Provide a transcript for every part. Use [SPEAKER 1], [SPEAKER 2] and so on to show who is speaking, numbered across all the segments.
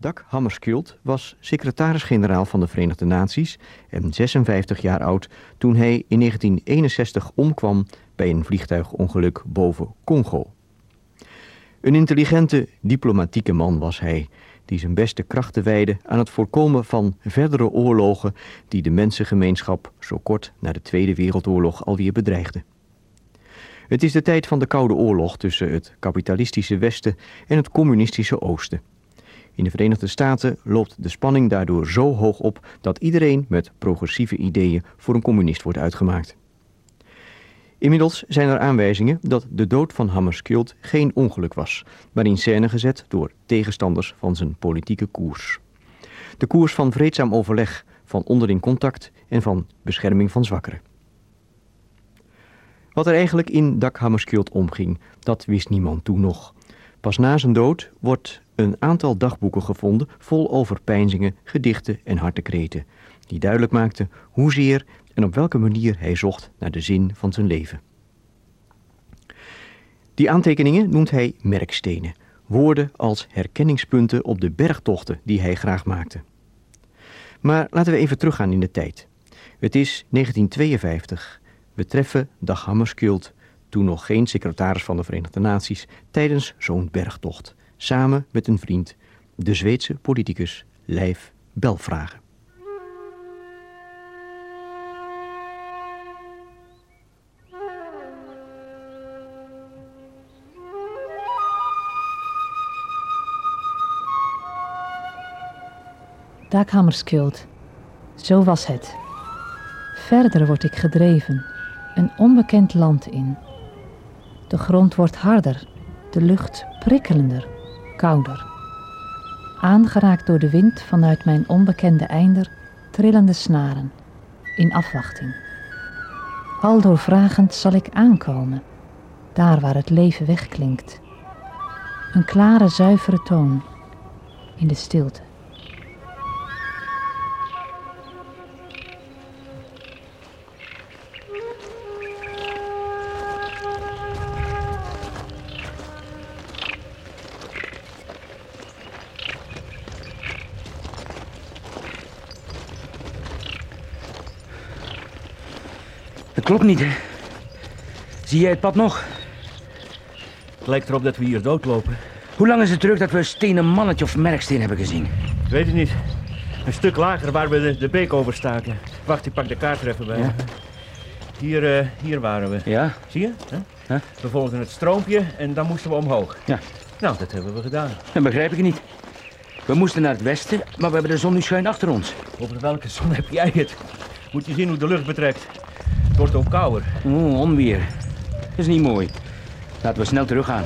[SPEAKER 1] Dag Hammarskjöld was secretaris-generaal van de Verenigde Naties en 56 jaar oud toen hij in 1961 omkwam bij een vliegtuigongeluk boven Congo. Een intelligente, diplomatieke man was hij, die zijn beste krachten wijde aan het voorkomen van verdere oorlogen die de mensengemeenschap zo kort na de Tweede Wereldoorlog alweer bedreigden. Het is de tijd van de Koude Oorlog tussen het kapitalistische Westen en het communistische Oosten. In de Verenigde Staten loopt de spanning daardoor zo hoog op dat iedereen met progressieve ideeën voor een communist wordt uitgemaakt. Inmiddels zijn er aanwijzingen dat de dood van Hammarskjöld geen ongeluk was, maar in scène gezet door tegenstanders van zijn politieke koers. De koers van vreedzaam overleg, van onderling contact en van bescherming van zwakkeren. Wat er eigenlijk in Dag Hammarskjöld omging, dat wist niemand toen nog. Pas na zijn dood wordt een aantal dagboeken gevonden vol overpeinzingen, gedichten en hartekreten, die duidelijk maakten hoezeer en op welke manier hij zocht naar de zin van zijn leven. Die aantekeningen noemt hij merkstenen, woorden als herkenningspunten op de bergtochten die hij graag maakte. Maar laten we even teruggaan in de tijd. Het is 1952. We treffen Dag Hammarskjöld, toen nog geen secretaris van de Verenigde Naties, tijdens zo'n bergtocht, samen met een vriend, de Zweedse politicus Leif Belvragen.
[SPEAKER 2] Dag Hammarskjöld. Zo was het. Verder word ik gedreven, een onbekend land in. De grond wordt harder, de lucht prikkelender, kouder. Aangeraakt door de wind vanuit mijn onbekende einder, trillende snaren, in afwachting. Al doorvragend zal ik aankomen, daar waar het leven wegklinkt. Een klare, zuivere toon, in de stilte.
[SPEAKER 3] Klopt niet, hè? Zie jij het pad nog?
[SPEAKER 4] Het lijkt erop dat we hier doodlopen.
[SPEAKER 3] Hoe lang is het terug dat we een stenen mannetje of merksteen hebben gezien?
[SPEAKER 4] Ik weet het niet. Een stuk lager waar we de, de beek overstaken. Wacht, ik pak de kaart er even bij.
[SPEAKER 3] Ja.
[SPEAKER 4] Hier, eh, hier waren we.
[SPEAKER 3] Ja?
[SPEAKER 4] Zie je? Hè?
[SPEAKER 3] Huh?
[SPEAKER 4] We volgden het stroompje en dan moesten we omhoog.
[SPEAKER 3] Ja.
[SPEAKER 4] Nou, dat hebben we gedaan.
[SPEAKER 3] Dat begrijp ik niet. We moesten naar het westen, maar we hebben de zon nu schuin achter ons.
[SPEAKER 4] Over welke zon heb jij het? Moet je zien hoe de lucht betrekt. Het wordt ook kouder.
[SPEAKER 3] Oeh, onweer. Dat is niet mooi. Laten we snel teruggaan.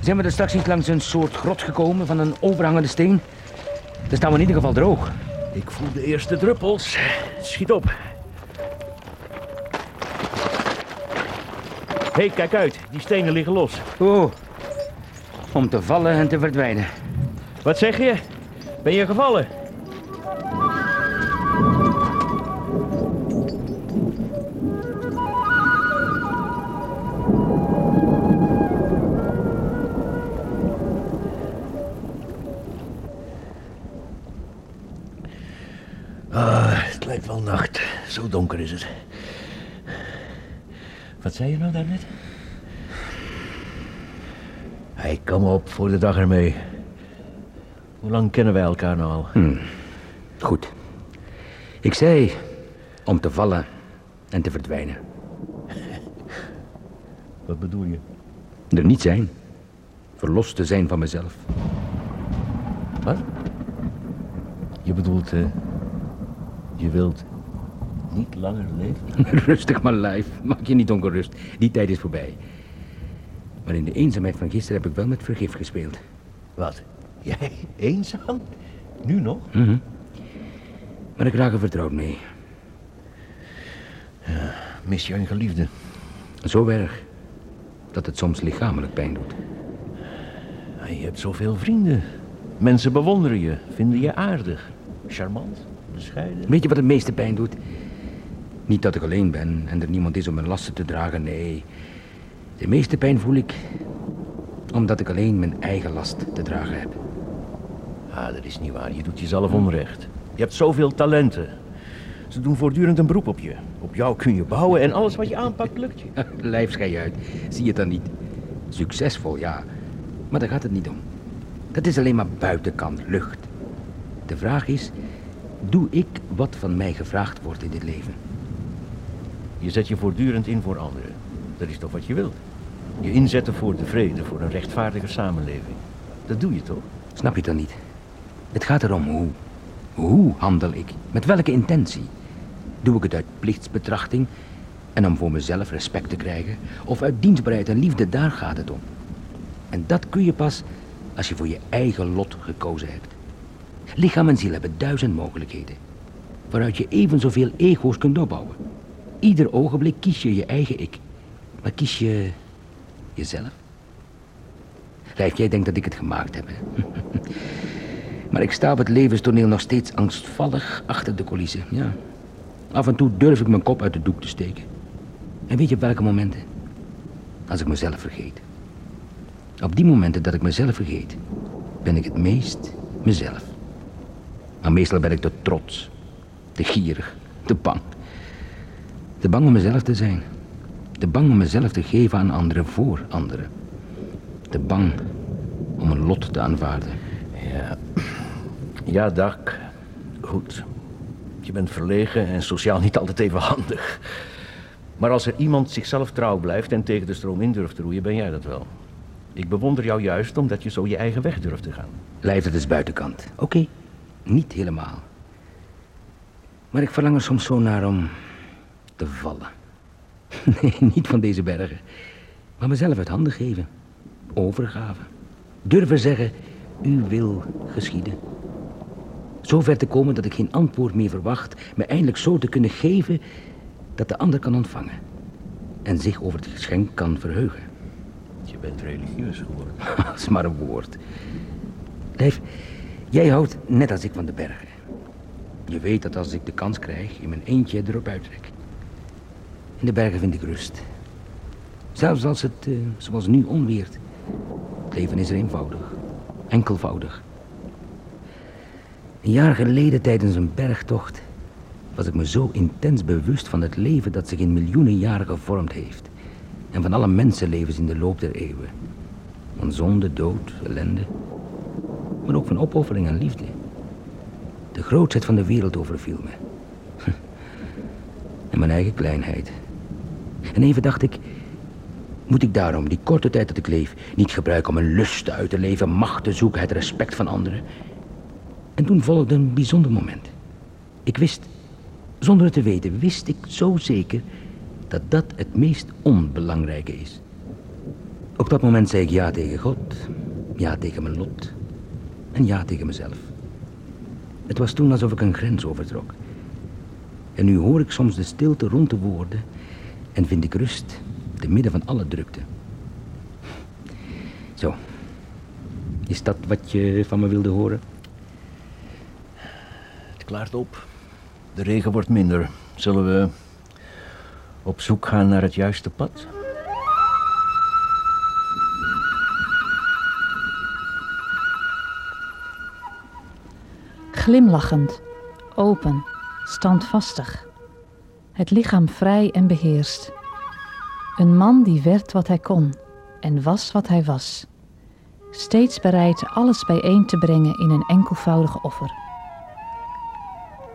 [SPEAKER 3] Zijn we er straks niet langs een soort grot gekomen van een overhangende steen? Dan staan we in ieder geval droog.
[SPEAKER 4] Ik voel de eerste druppels. Schiet op. Hé, hey, kijk uit. Die stenen liggen los.
[SPEAKER 3] Oh, om te vallen en te verdwijnen.
[SPEAKER 4] Wat zeg je? Ben je gevallen? Lijkt wel nacht. Zo donker is het. Wat zei je nou daarnet? Hij kom op voor de dag ermee. Hoe lang kennen wij elkaar nou al?
[SPEAKER 3] Goed. Ik zei om te vallen en te verdwijnen.
[SPEAKER 4] Wat bedoel je?
[SPEAKER 3] Er niet zijn. Verlost te zijn van mezelf.
[SPEAKER 4] Wat? Je bedoelt, eh, je wilt niet langer leven?
[SPEAKER 3] Rustig maar, lijf. Maak je niet ongerust. Die tijd is voorbij. Maar in de eenzaamheid van gisteren heb ik wel met vergif gespeeld.
[SPEAKER 4] Wat? Jij eenzaam? Nu nog?
[SPEAKER 3] Maar ik raak er vertrouwd mee.
[SPEAKER 4] Mis je een geliefde?
[SPEAKER 3] Zo erg dat het soms lichamelijk pijn doet.
[SPEAKER 4] Ja, Je hebt zoveel vrienden. Mensen bewonderen je, vinden je aardig. Charmant, bescheiden.
[SPEAKER 3] Weet je wat het meeste pijn doet? Niet dat ik alleen ben en er niemand is om mijn lasten te dragen, nee. De meeste pijn voel ik Omdat ik alleen mijn eigen last te dragen heb.
[SPEAKER 4] Ah, dat is niet waar. Je doet jezelf onrecht. Je hebt zoveel talenten. Ze doen voortdurend een beroep op je. Op jou kun je bouwen en alles wat je aanpakt lukt je.
[SPEAKER 3] Lijf schei uit. Zie je het dan niet? Succesvol, ja. Maar daar gaat het niet om. Dat is alleen maar buitenkant, lucht. De vraag is, doe ik wat van mij gevraagd wordt in dit leven?
[SPEAKER 4] Je zet je voortdurend in voor anderen. Dat is toch wat je wilt? Je inzetten voor de vrede, voor een rechtvaardige samenleving. Dat doe je toch?
[SPEAKER 3] Snap je het dan niet? Het gaat erom hoe. Hoe handel ik? Met welke intentie? Doe ik het uit plichtsbetrachting en om voor mezelf respect te krijgen? Of uit dienstbaarheid en liefde, daar gaat het om. En dat kun je pas als je voor je eigen lot gekozen hebt. Lichaam en ziel hebben duizend mogelijkheden. Waaruit je even zoveel ego's kunt opbouwen. Ieder ogenblik kies je je eigen ik. Maar kies je jezelf? Lijf, jij denkt dat ik het gemaakt heb. Maar ik sta op het levenstoneel nog steeds angstvallig achter de coulissen. Ja. Af en toe durf ik mijn kop uit de doek te steken. En weet je op welke momenten? Als ik mezelf vergeet. Op die momenten dat ik mezelf vergeet, ben ik het meest mezelf. Maar meestal ben ik te trots, te gierig, te bang. Te bang om mezelf te zijn. Te bang om mezelf te geven aan anderen voor anderen. Te bang om een lot te aanvaarden.
[SPEAKER 4] Ja, ja Dak. Goed. Je bent verlegen en sociaal niet altijd even handig. Maar als er iemand zichzelf trouw blijft en tegen de stroom in durft te roeien, ben jij dat wel. Ik bewonder jou juist omdat je zo je eigen weg durft te gaan.
[SPEAKER 3] Lijf, het is buitenkant. Oké, niet helemaal. Maar ik verlang er soms zo naar om te vallen. Nee, niet van deze bergen. Maar mezelf uit handen geven. Overgave. Durven zeggen, uw wil geschieden. Zo ver te komen dat ik geen antwoord meer verwacht. Me eindelijk zo te kunnen geven dat de ander kan ontvangen. En zich over het geschenk kan verheugen.
[SPEAKER 4] Je bent religieus geworden.
[SPEAKER 3] Dat is maar een woord. Lijf, jij houdt net als ik van de bergen. Je weet dat als ik de kans krijg, in mijn eentje erop uittrek. In de bergen vind ik rust. Zelfs als het, uh, zoals nu, onweert. Het leven is er eenvoudig. Enkelvoudig. Een jaar geleden tijdens een bergtocht was ik me zo intens bewust van het leven dat zich in miljoenen jaren gevormd heeft. En van alle mensenlevens in de loop der eeuwen. Van zonde, dood, ellende. Maar ook van opoffering en liefde. De grootheid van de wereld overviel me. En mijn eigen kleinheid. En even dacht ik, moet ik daarom die korte tijd dat ik leef niet gebruiken om een lust uit te leven, macht te zoeken, het respect van anderen? En toen volgde een bijzonder moment. Ik wist, zonder het te weten, wist ik zo zeker dat dat het meest onbelangrijke is. Op dat moment zei ik ja tegen God, ja tegen mijn lot en ja tegen mezelf. Het was toen alsof ik een grens overtrok. En nu hoor ik soms de stilte rond de woorden en vind ik rust te midden van alle drukte. Zo. Is dat wat je van me wilde horen?
[SPEAKER 4] Het klaart op. De regen wordt minder. Zullen we op zoek gaan naar het juiste pad?
[SPEAKER 2] Glimlachend, open, standvastig. Het lichaam vrij en beheerst. Een man die werd wat hij kon en was wat hij was. Steeds bereid alles bijeen te brengen in een enkelvoudig offer.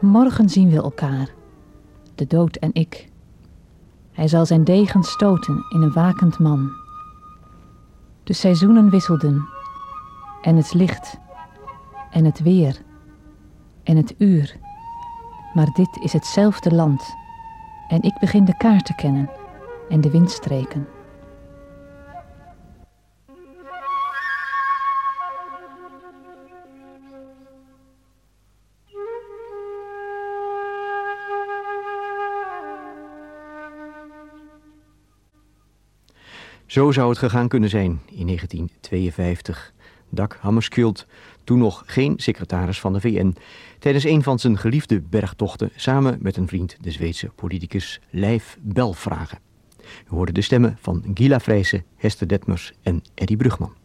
[SPEAKER 2] Morgen zien we elkaar, de dood en ik. Hij zal zijn degen stoten in een wakend man. De seizoenen wisselden, en het licht, en het weer, en het uur. Maar dit is hetzelfde land, en ik begin de kaart te kennen en de windstreken.
[SPEAKER 1] Zo zou het gegaan kunnen zijn in 1952. Dag Hammarskjöld, toen nog geen secretaris van de VN, tijdens een van zijn geliefde bergtochten samen met een vriend, de Zweedse politicus Leif Belfragen. We hoorden de stemmen van Gila Vrijse, Hester Detmers en Eddie Brugman.